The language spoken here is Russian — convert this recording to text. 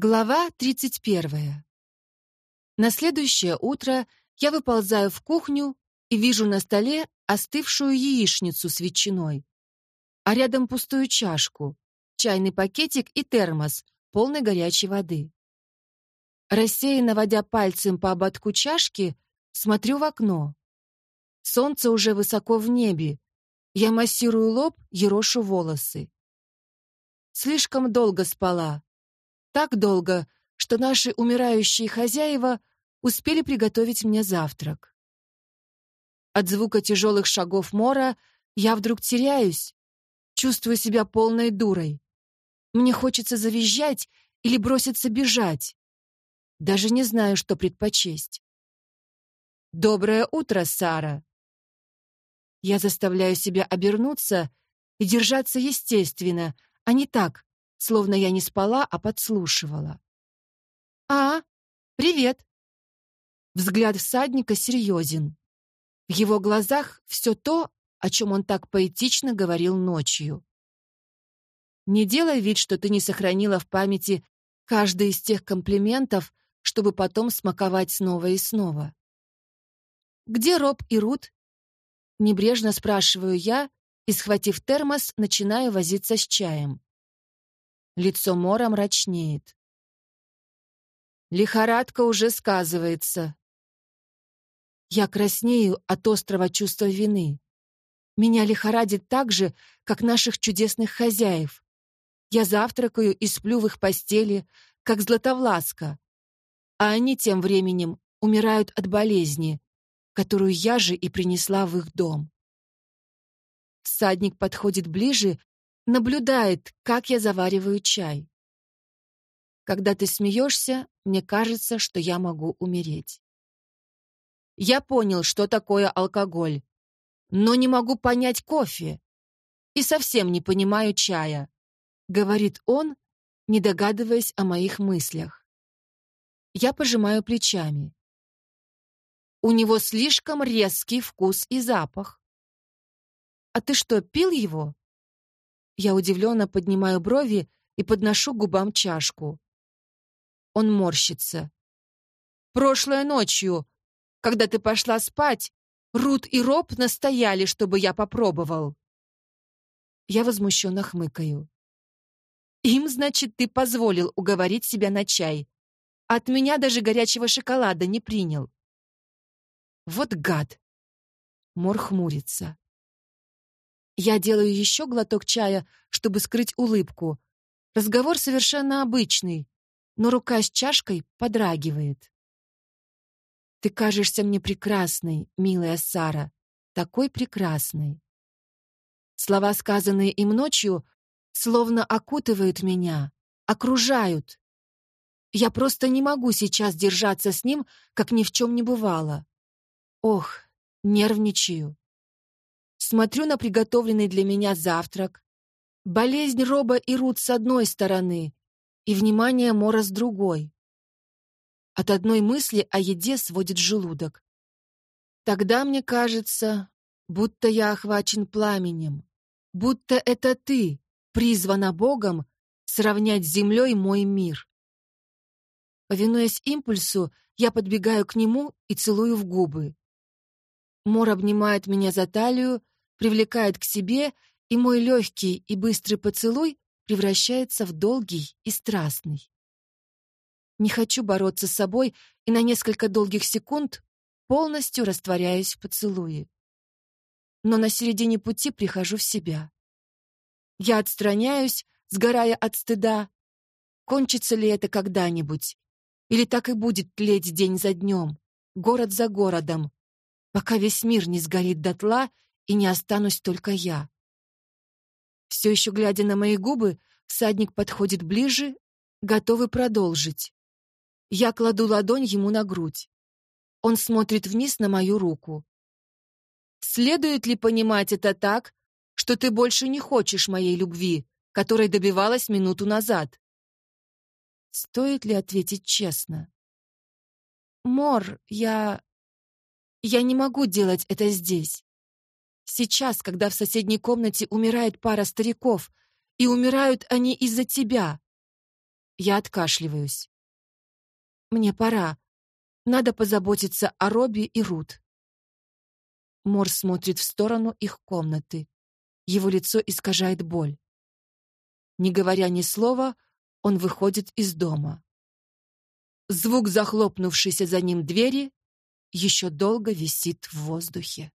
Глава 31. На следующее утро я выползаю в кухню и вижу на столе остывшую яичницу с ветчиной, а рядом пустую чашку, чайный пакетик и термос, полный горячей воды. Рассеянно водя пальцем по ободку чашки, смотрю в окно. Солнце уже высоко в небе. Я массирую лоб, ерошу волосы. Слишком долго спала так долго, что наши умирающие хозяева успели приготовить мне завтрак. От звука тяжелых шагов Мора я вдруг теряюсь, чувствую себя полной дурой. Мне хочется завизжать или броситься бежать. Даже не знаю, что предпочесть. «Доброе утро, Сара!» Я заставляю себя обернуться и держаться естественно, а не так, словно я не спала, а подслушивала. «А, привет!» Взгляд всадника серьезен. В его глазах все то, о чем он так поэтично говорил ночью. Не делай вид, что ты не сохранила в памяти каждый из тех комплиментов, чтобы потом смаковать снова и снова. «Где Роб и Рут?» Небрежно спрашиваю я и, схватив термос, начинаю возиться с чаем. Лицо Мора мрачнеет. Лихорадка уже сказывается. Я краснею от острого чувства вины. Меня лихорадит так же, как наших чудесных хозяев. Я завтракаю и сплю в их постели, как Златовласка, а они тем временем умирают от болезни, которую я же и принесла в их дом. Всадник подходит ближе наблюдает, как я завариваю чай. Когда ты смеешься, мне кажется, что я могу умереть. Я понял, что такое алкоголь, но не могу понять кофе и совсем не понимаю чая, говорит он, не догадываясь о моих мыслях. Я пожимаю плечами. У него слишком резкий вкус и запах. А ты что, пил его? Я удивленно поднимаю брови и подношу губам чашку. Он морщится. «Прошлой ночью, когда ты пошла спать, Рут и Роб настояли, чтобы я попробовал». Я возмущенно хмыкаю. «Им, значит, ты позволил уговорить себя на чай. От меня даже горячего шоколада не принял». «Вот гад!» Мор хмурится. Я делаю еще глоток чая, чтобы скрыть улыбку. Разговор совершенно обычный, но рука с чашкой подрагивает. «Ты кажешься мне прекрасной, милая Сара, такой прекрасной». Слова, сказанные им ночью, словно окутывают меня, окружают. Я просто не могу сейчас держаться с ним, как ни в чем не бывало. Ох, нервничаю. Смотрю на приготовленный для меня завтрак. Болезнь Роба и Рут с одной стороны и внимание Мора с другой. От одной мысли о еде сводит желудок. Тогда мне кажется, будто я охвачен пламенем, будто это ты призвана Богом сравнять с землей мой мир. Повинуясь импульсу, я подбегаю к нему и целую в губы. Мор обнимает меня за талию привлекает к себе, и мой легкий и быстрый поцелуй превращается в долгий и страстный. Не хочу бороться с собой и на несколько долгих секунд полностью растворяюсь в поцелуе. Но на середине пути прихожу в себя. Я отстраняюсь, сгорая от стыда. Кончится ли это когда-нибудь? Или так и будет тлеть день за днем, город за городом, пока весь мир не сгорит дотла и не останусь только я. Все еще глядя на мои губы, всадник подходит ближе, готовый продолжить. Я кладу ладонь ему на грудь. Он смотрит вниз на мою руку. Следует ли понимать это так, что ты больше не хочешь моей любви, которой добивалась минуту назад? Стоит ли ответить честно? Мор, я... Я не могу делать это здесь. Сейчас, когда в соседней комнате умирает пара стариков, и умирают они из-за тебя. Я откашливаюсь. Мне пора. Надо позаботиться о Робби и Рут. Мор смотрит в сторону их комнаты. Его лицо искажает боль. Не говоря ни слова, он выходит из дома. Звук захлопнувшейся за ним двери еще долго висит в воздухе.